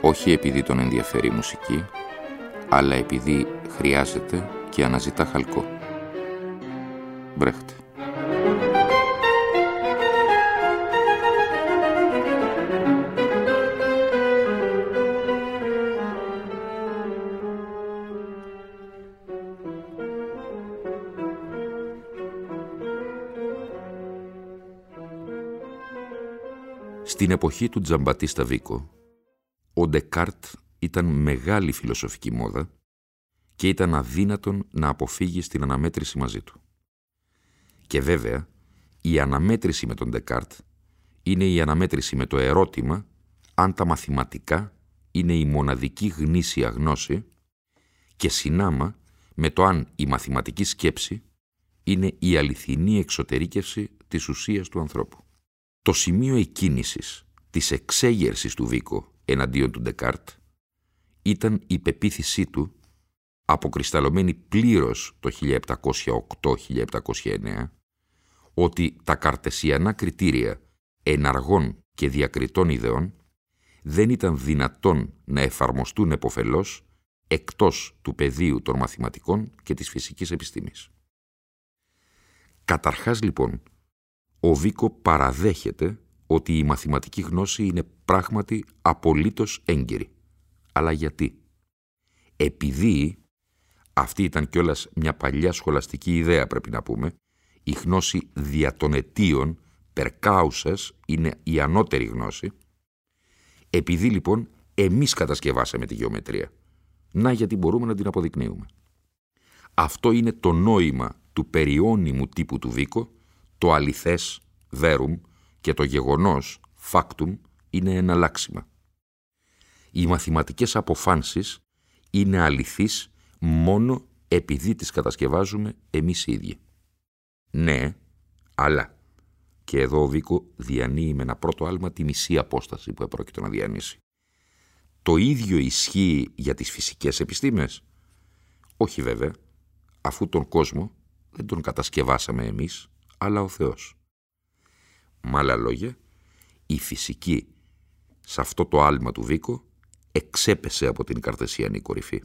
όχι επειδή τον ενδιαφέρει η μουσική, αλλά επειδή χρειάζεται και αναζητά χαλκό. Μπρέχτε. Στην εποχή του Τζαμπατίστα Βίκο, ο Ντεκάρτ ήταν μεγάλη φιλοσοφική μόδα και ήταν αδύνατον να αποφύγει στην αναμέτρηση μαζί του. Και βέβαια, η αναμέτρηση με τον Ντεκάρτ είναι η αναμέτρηση με το ερώτημα αν τα μαθηματικά είναι η μοναδική γνήσια γνώση και συνάμα με το αν η μαθηματική σκέψη είναι η αληθινή εξωτερήκευση της ουσίας του ανθρώπου. Το σημείο εκκίνησης της εξέγερσης του Βίκο εναντίον του Ντεκάρτ ήταν η πεποίθησή του, αποκρισταλωμένη πλήρως το 1708-1709, ότι τα καρτεσιανά κριτήρια εναργών και διακριτών ιδεών δεν ήταν δυνατόν να εφαρμοστούν εποφελώς εκτός του πεδίου των μαθηματικών και της φυσικής επιστήμης. Καταρχάς λοιπόν, ο Βίκο παραδέχεται ότι η μαθηματική γνώση είναι πράγματι απολύτως έγκυρη. Αλλά γιατί; Επειδή, αυτή ήταν κιόλας μια παλιά σχολαστική ιδέα πρέπει να πούμε, η γνώση δια των αιτίων, περκάουσας, είναι η ανώτερη γνώση, επειδή λοιπόν εμείς κατασκευάσαμε τη γεωμετρία. Να γιατί μπορούμε να την αποδεικνύουμε. Αυτό είναι το νόημα του περιώνυμου τύπου του Βίκο, το αληθές, βέρουμ, και το γεγονός, factum, είναι εναλλάξιμα. Οι μαθηματικές αποφάνσεις είναι αληθείς μόνο επειδή τις κατασκευάζουμε εμείς οι ίδιοι. Ναι, αλλά... Και εδώ ο Βίκο διανύει με ένα πρώτο άλμα τη μισή απόσταση που επρόκειτο να διανύσει. Το ίδιο ισχύει για τις φυσικές επιστήμες; Όχι βέβαια, αφού τον κόσμο δεν τον κατασκευάσαμε εμείς, αλλά ο Θεός. Με άλλα λόγια, η φυσική σε αυτό το άλμα του Βίκο εξέπεσε από την καρτεσιανή κορυφή.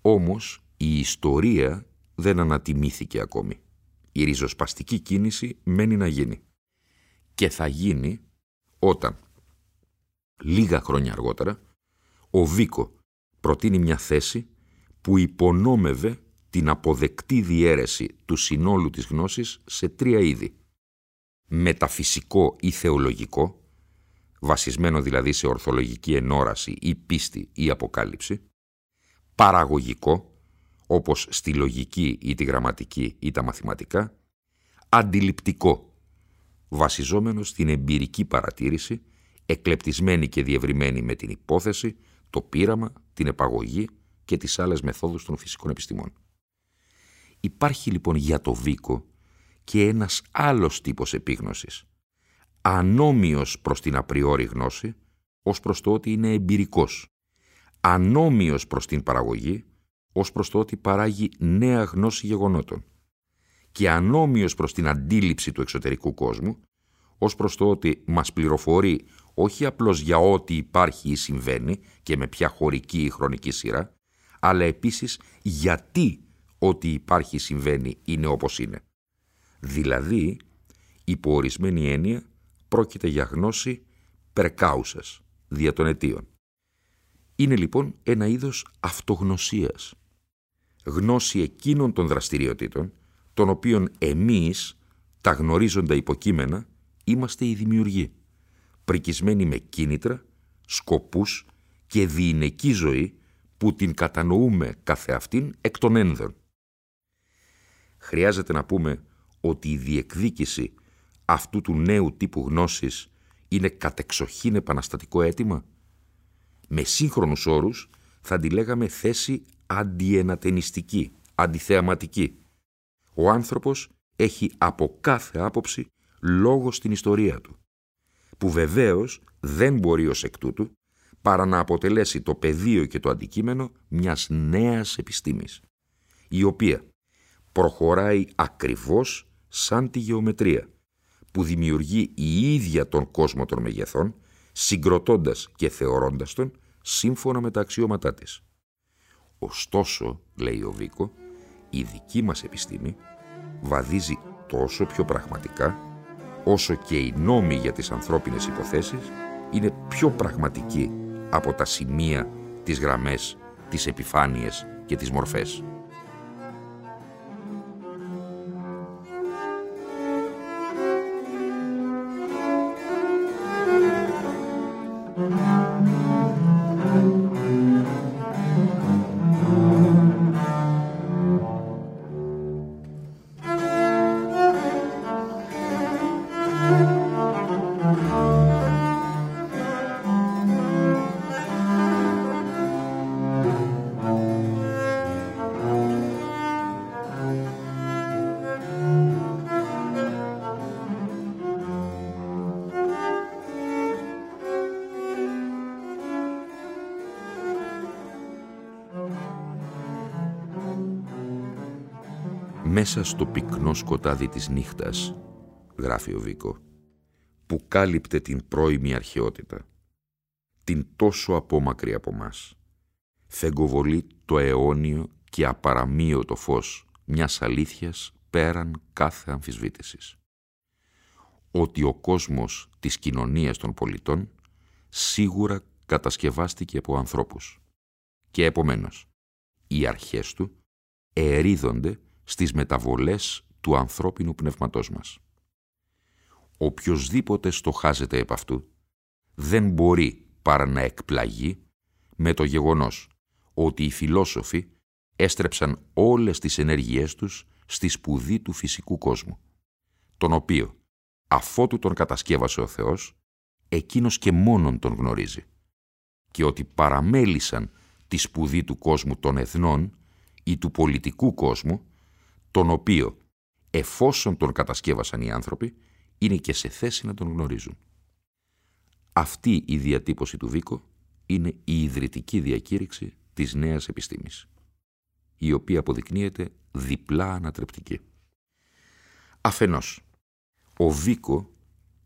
Όμως η ιστορία δεν ανατιμήθηκε ακόμη. Η ριζοσπαστική κίνηση μένει να γίνει. Και θα γίνει όταν, λίγα χρόνια αργότερα, ο Βίκο προτείνει μια θέση που υπονόμευε την αποδεκτή διέρεση του συνόλου της γνώσης σε τρία είδη μεταφυσικό ή θεολογικό, βασισμένο δηλαδή σε ορθολογική ενόραση ή πίστη ή αποκάλυψη, παραγωγικό, όπως στη λογική ή τη γραμματική ή τα μαθηματικά, αντιληπτικό, βασιζόμενο στην εμπειρική παρατήρηση, εκλεπτισμένη και διευρυμένη με την υπόθεση, το πείραμα, την επαγωγή και τις άλλες μεθόδους των φυσικών επιστημών. Υπάρχει λοιπόν για το Βίκο και ένας άλλος τύπος επίγνωσης, ανώμιος προς την απριόρι γνώση, ως προς το ότι είναι εμπειρικός, ανώμιος προς την παραγωγή, ως προς το ότι παράγει νέα γνώση γεγονότων. Και ανώμιος προς την αντίληψη του εξωτερικού κόσμου, ως προς το ότι μας πληροφορεί όχι απλώς για ό,τι υπάρχει ή συμβαίνει και με ποια χωρική ή χρονική σειρά, αλλά επίσης γιατί ό,τι υπάρχει ή συμβαίνει είναι όπως είναι. Δηλαδή, υπό ορισμένη έννοια, πρόκειται για γνώση περκάουσας, δια των αιτίων. Είναι λοιπόν ένα είδος αυτογνωσίας. Γνώση εκείνων των δραστηριοτήτων, των οποίων εμείς, τα γνωρίζοντα υποκείμενα, είμαστε οι δημιουργοί, πρικισμένοι με κίνητρα, σκοπούς και διηνεκή ζωή που την κατανοούμε καθεαυτήν εκ των ένδων. Χρειάζεται να πούμε ότι η διεκδίκηση αυτού του νέου τύπου γνώσης είναι κατεξοχήν επαναστατικό αίτημα; Με σύγχρονους όρους θα τη λέγαμε θέση αντιενατενιστική, αντιθεαματική. Ο άνθρωπος έχει από κάθε άποψη λόγο στην ιστορία του, που βεβαίως δεν μπορεί ως εκ τούτου παρά να αποτελέσει το πεδίο και το αντικείμενο μιας νέας επιστήμης, η οποία προχωράει ακριβώς σαν τη γεωμετρία, που δημιουργεί η ίδια τον κόσμο των μεγεθών, συγκροτώντας και θεωρώντας τον σύμφωνα με τα αξιώματά της. Ωστόσο, λέει ο Βίκο, η δική μας επιστήμη βαδίζει τόσο πιο πραγματικά, όσο και οι νόμοι για τις ανθρώπινες υποθέσεις είναι πιο πραγματικοί από τα σημεία, τις γραμμές, τις επιφάνειες και τις μορφές. time. Μέσα στο πυκνό σκοτάδι της νύχτας, γράφει ο Βίκο, που κάλυπτε την πρώιμη αρχαιότητα, την τόσο απόμακρη από μας, φεγγοβολεί το αιώνιο και απαραμίωτο φως μιας αλήθειας πέραν κάθε αμφισβήτησης. Ότι ο κόσμος της κοινωνίας των πολιτών σίγουρα κατασκευάστηκε από ανθρώπους και επομένως οι αρχές του ερίδονται στις μεταβολές του ανθρώπινου πνεύματός μας. Οποιοςδήποτε στοχάζεται επ' αυτού δεν μπορεί παρά να εκπλαγεί με το γεγονός ότι οι φιλόσοφοι έστρεψαν όλες τις ενέργειές τους στη σπουδή του φυσικού κόσμου, τον οποίο, αφότου τον κατασκεύασε ο Θεός, εκείνος και μόνον τον γνωρίζει, και ότι παραμέλησαν τη σπουδή του κόσμου των εθνών ή του πολιτικού κόσμου τον οποίο, εφόσον τον κατασκεύασαν οι άνθρωποι, είναι και σε θέση να τον γνωρίζουν. Αυτή η διατύπωση του Βίκο είναι η ιδρυτική διακήρυξη της νέας επιστήμης, η οποία αποδεικνύεται διπλά ανατρεπτική. Αφενός, ο Βίκο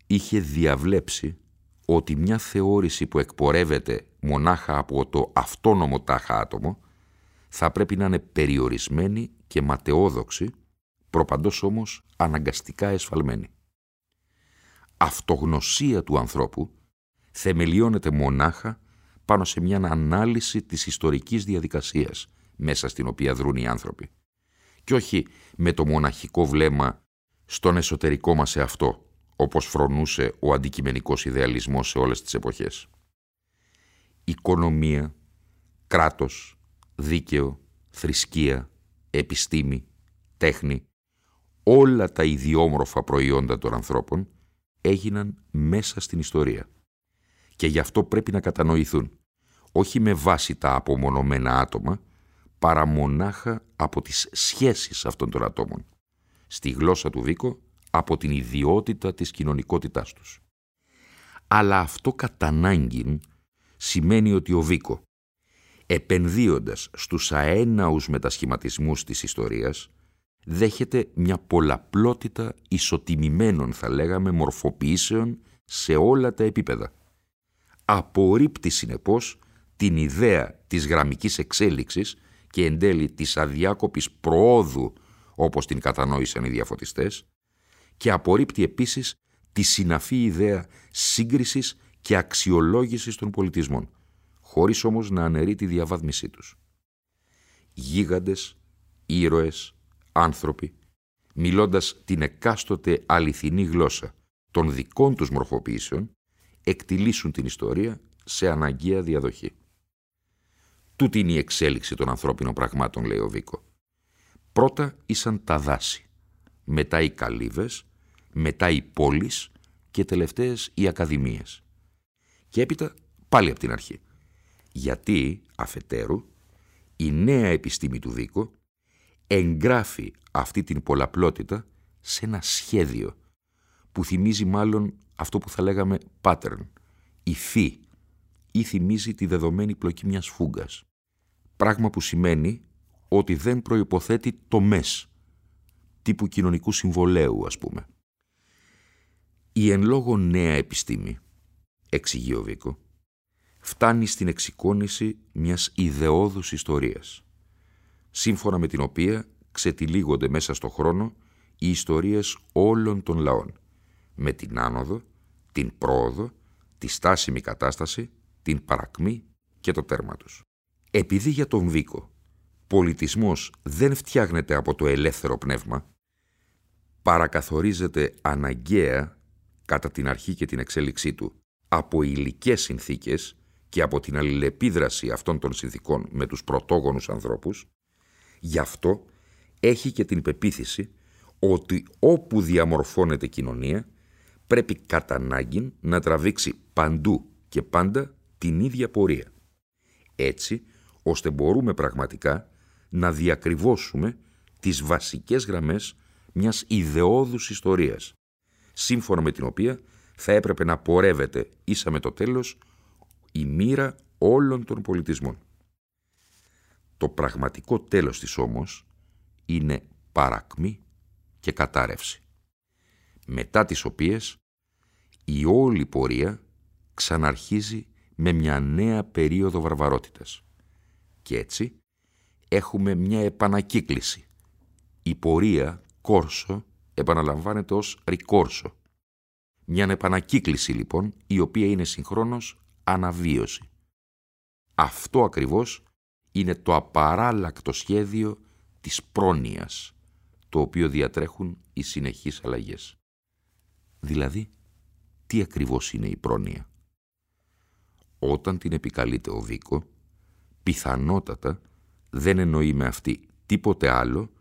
είχε διαβλέψει ότι μια θεώρηση που εκπορεύεται μονάχα από το αυτόνομο τάχα άτομο θα πρέπει να είναι περιορισμένη και ματαιόδοξη, προπαντός όμως αναγκαστικά εσφαλμένη. Αυτογνωσία του ανθρώπου θεμελιώνεται μονάχα πάνω σε μια ανάλυση της ιστορικής διαδικασίας μέσα στην οποία δρούν οι άνθρωποι και όχι με το μοναχικό βλέμμα στον εσωτερικό μας εαυτό, όπως φρονούσε ο αντικειμενικός ιδεαλισμός σε όλες τις εποχές. Οικονομία, κράτος, δίκαιο, θρησκεία, επιστήμη, τέχνη, όλα τα ιδιόμορφα προϊόντα των ανθρώπων έγιναν μέσα στην ιστορία. Και γι' αυτό πρέπει να κατανοηθούν, όχι με βάση τα απομονωμένα άτομα, παρά μονάχα από τις σχέσεις αυτών των ατόμων. Στη γλώσσα του Βίκο, από την ιδιότητα της κοινωνικότητάς τους. Αλλά αυτό κατά σημαίνει ότι ο Βίκο επενδύοντας στους αέναους μετασχηματισμούς της ιστορίας, δέχεται μια πολλαπλότητα ισοτιμημένων, θα λέγαμε, μορφοποιήσεων σε όλα τα επίπεδα. Απορρίπτει συνεπώς την ιδέα της γραμμικής εξέλιξης και εν τέλει της αδιάκοπης προόδου, όπως την κατανόησαν οι διαφωτιστές, και απορρίπτει επίσης τη συναφή ιδέα σύγκρισης και αξιολόγησης των πολιτισμών, χωρίς όμως να αναιρεί τη διαβάθμισή τους. Γίγαντες, ήρωες, άνθρωποι, μιλώντας την εκάστοτε αληθινή γλώσσα των δικών τους μορφοποιήσεων, εκτιλήσουν την ιστορία σε αναγκαία διαδοχή. Τούτη είναι η εξέλιξη των ανθρώπινων πραγμάτων, λέει ο Βίκο. Πρώτα ήσαν τα δάση, μετά οι καλύβες, μετά οι πόλεις και τελευταίες οι ακαδημίες. Και έπειτα πάλι από την αρχή Γιατί, αφετέρου, η νέα επιστήμη του Βίκο εγγράφει αυτή την πολλαπλότητα σε ένα σχέδιο που θυμίζει μάλλον αυτό που θα λέγαμε pattern, υφή ή θυμίζει τη δεδομένη πλοκή μιας φούγκας. Πράγμα που σημαίνει ότι δεν προϋποθέτει το μες, τύπου κοινωνικού συμβολέου ας πούμε. Η εν λόγω νέα επιστήμη, εξηγεί ο Βίκο, φτάνει στην εξοικόνηση μιας ιδεώδους ιστορίας, σύμφωνα με την οποία ξετυλίγονται μέσα στο χρόνο οι ιστορίες όλων των λαών, με την άνοδο, την πρόοδο, τη στάσιμη κατάσταση, την παρακμή και το τέρμα τους. Επειδή για τον Βίκο πολιτισμός δεν φτιάχνεται από το ελεύθερο πνεύμα, παρακαθορίζεται αναγκαία κατά την αρχή και την εξέλιξή του από υλικές συνθήκες και από την αλληλεπίδραση αυτών των συνθήκων με τους πρωτόγονους ανθρώπους, γι' αυτό έχει και την πεποίθηση ότι όπου διαμορφώνεται κοινωνία πρέπει κατά ανάγκη να τραβήξει παντού και πάντα την ίδια πορεία. Έτσι, ώστε μπορούμε πραγματικά να διακριβώσουμε τις βασικές γραμμές μιας ιδεώδους ιστορίας, σύμφωνα με την οποία θα έπρεπε να πορεύεται ίσα με το τέλος η μοίρα όλων των πολιτισμών. Το πραγματικό τέλος της όμως είναι παρακμή και κατάρρευση, μετά τις οποίες η όλη πορεία ξαναρχίζει με μια νέα περίοδο βαρβαρότητας. Και έτσι έχουμε μια επανακύκληση. Η πορεία κόρσο επαναλαμβάνεται ως ρικόρσο. Μια επανακύκληση λοιπόν η οποία είναι συγχρόνως αναβίωση. Αυτό ακριβώς είναι το απαράλλακτο σχέδιο της πρόνοιας, το οποίο διατρέχουν οι συνεχείς αλλαγές. Δηλαδή, τι ακριβώς είναι η πρόνοια; Όταν την επικαλείται ο Βίκο, πιθανότατα δεν εννοεί με αυτή τίποτε άλλο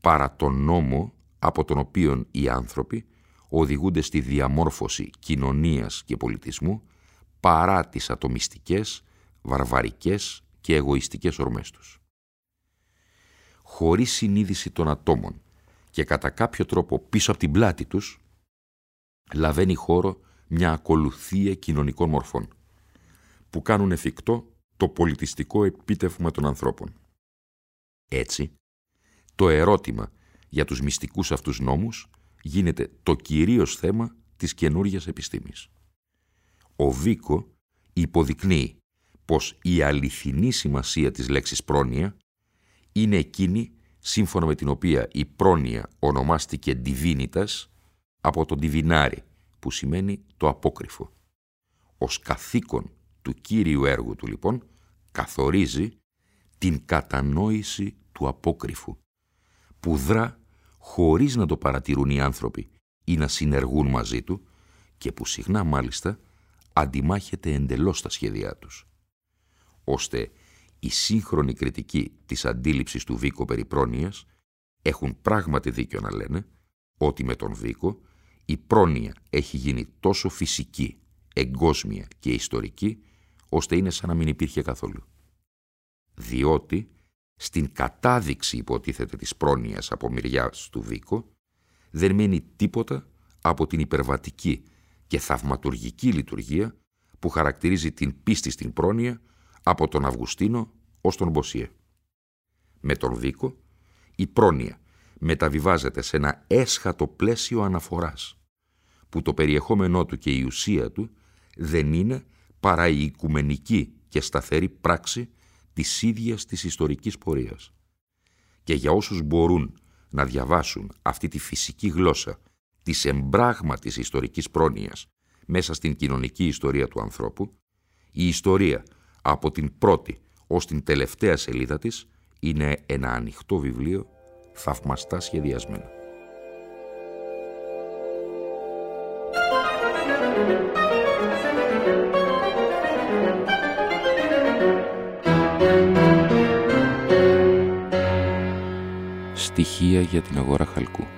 παρά τον νόμο από τον οποίο οι άνθρωποι οδηγούνται στη διαμόρφωση κοινωνίας και πολιτισμού παρά τις ατομιστικές, βαρβαρικές και εγωιστικές ορμές τους. Χωρίς συνείδηση των ατόμων και κατά κάποιο τρόπο πίσω από την πλάτη τους, λαβαίνει χώρο μια ακολουθία κοινωνικών μορφών, που κάνουν εφικτό το πολιτιστικό επίτευγμα των ανθρώπων. Έτσι, το ερώτημα για τους μυστικούς αυτούς νόμους γίνεται το κυρίως θέμα της καινούργιας επιστήμης. Ο Βίκο υποδεικνύει πως η αληθινή σημασία της λέξης πρόνοια είναι εκείνη σύμφωνα με την οποία η πρόνοια ονομάστηκε divinitas από τον divinari που σημαίνει το απόκριφο. Ως καθήκον του κύριου έργου του λοιπόν καθορίζει την κατανόηση του απόκριφου που δρά χωρίς να το παρατηρούν οι άνθρωποι ή να συνεργούν μαζί του και που συχνά μάλιστα αντιμάχεται εντελώς τα σχέδιά τους. Ώστε οι σύγχρονοι κριτικοί της αντίληψης του Βίκο περί πρόνοιας έχουν πράγματι δίκιο να λένε ότι με τον Βίκο η πρόνοια έχει γίνει τόσο φυσική, εγκόσμια και ιστορική ώστε είναι σαν να μην υπήρχε καθόλου. Διότι στην κατάδειξη υποτίθεται της πρόνοιας από μυριά του Βίκο δεν μένει τίποτα από την υπερβατική και θαυματουργική λειτουργία που χαρακτηρίζει την πίστη στην πρόνοια από τον Αυγουστίνο ως τον Μποσιέ. Με τον Βίκο η πρόνοια μεταβιβάζεται σε ένα έσχατο πλαίσιο αναφοράς που το περιεχόμενό του και η ουσία του δεν είναι παρά η οικουμενική και σταθερή πράξη της ίδιας της ιστορικής πορείας. Και για όσους μπορούν να διαβάσουν αυτή τη φυσική γλώσσα της εμπράγματης ιστορικής πρόνοιας μέσα στην κοινωνική ιστορία του ανθρώπου, η ιστορία από την πρώτη ως την τελευταία σελίδα της είναι ένα ανοιχτό βιβλίο θαυμαστά σχεδιασμένο. Στοιχεία για την αγορά χαλκού.